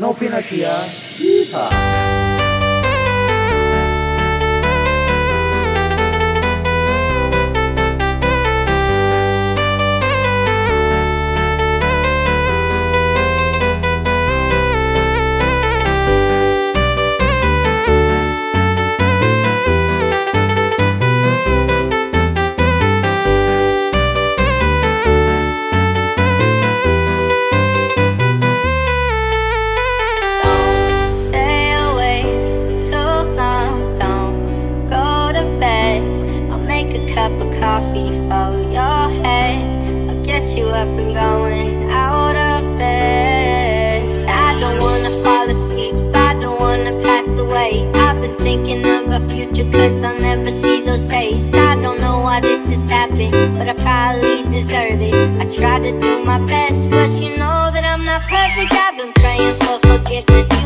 Novinasia. kita. coffee, follow your head. I'll get you up and going out of bed. I don't wanna fall asleep, I don't wanna pass away. I've been thinking of a future, cause I'll never see those days. I don't know why this has happened, but I probably deserve it. I try to do my best, but you know that I'm not perfect. I've been praying for forgiveness.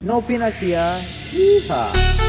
No Pinasia. Yeehaw.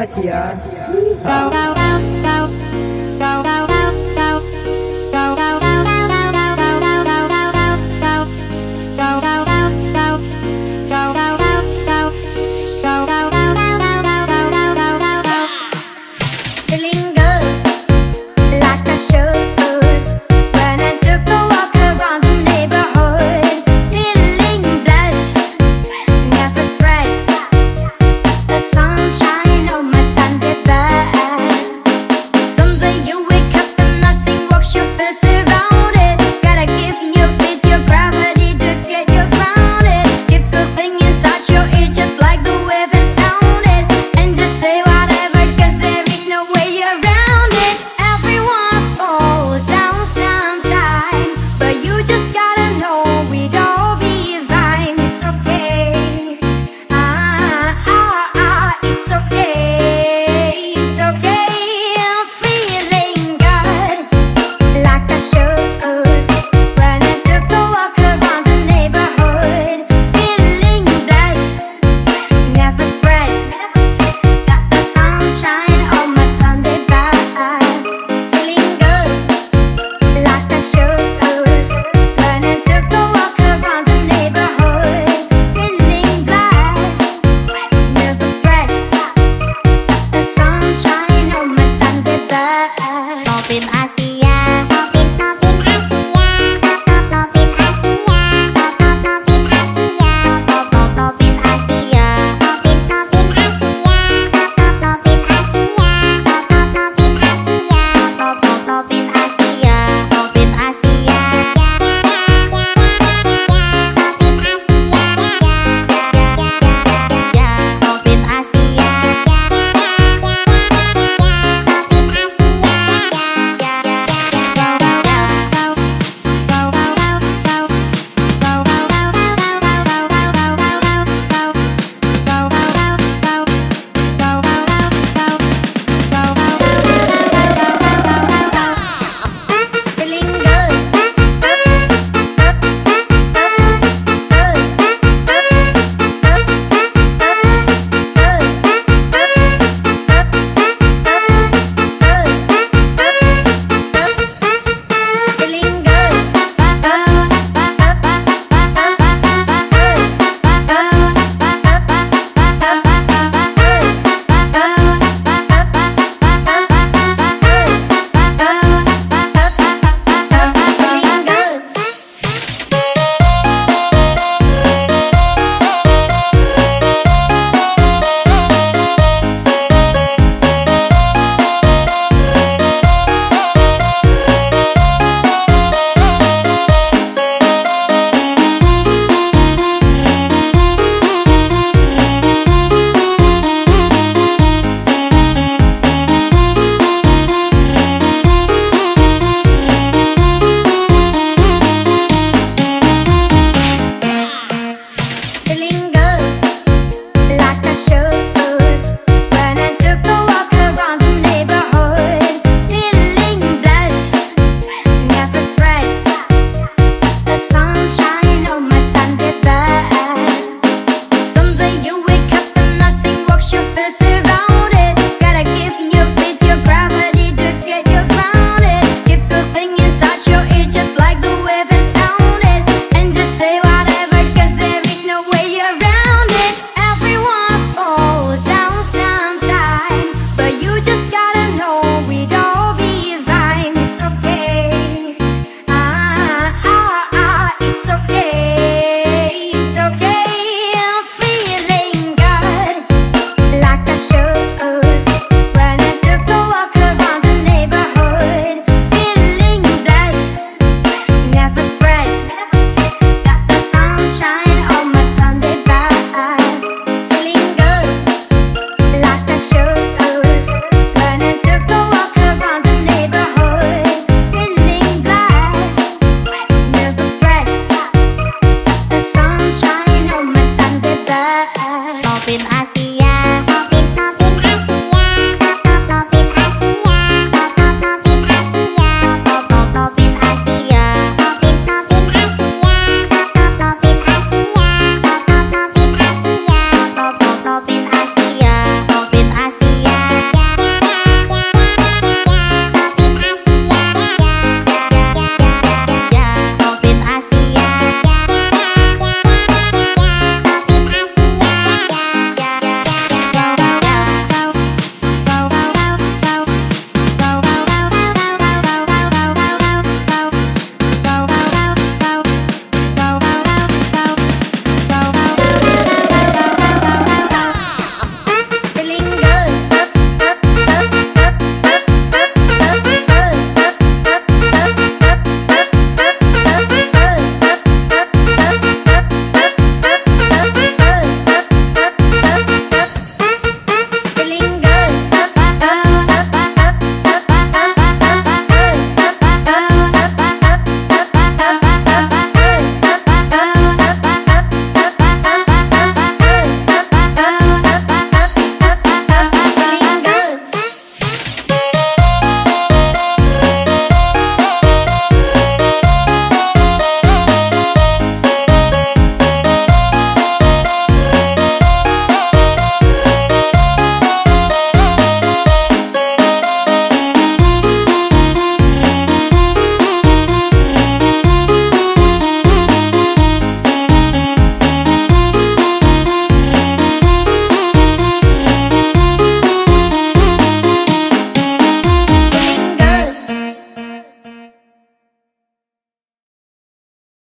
Siya, kau!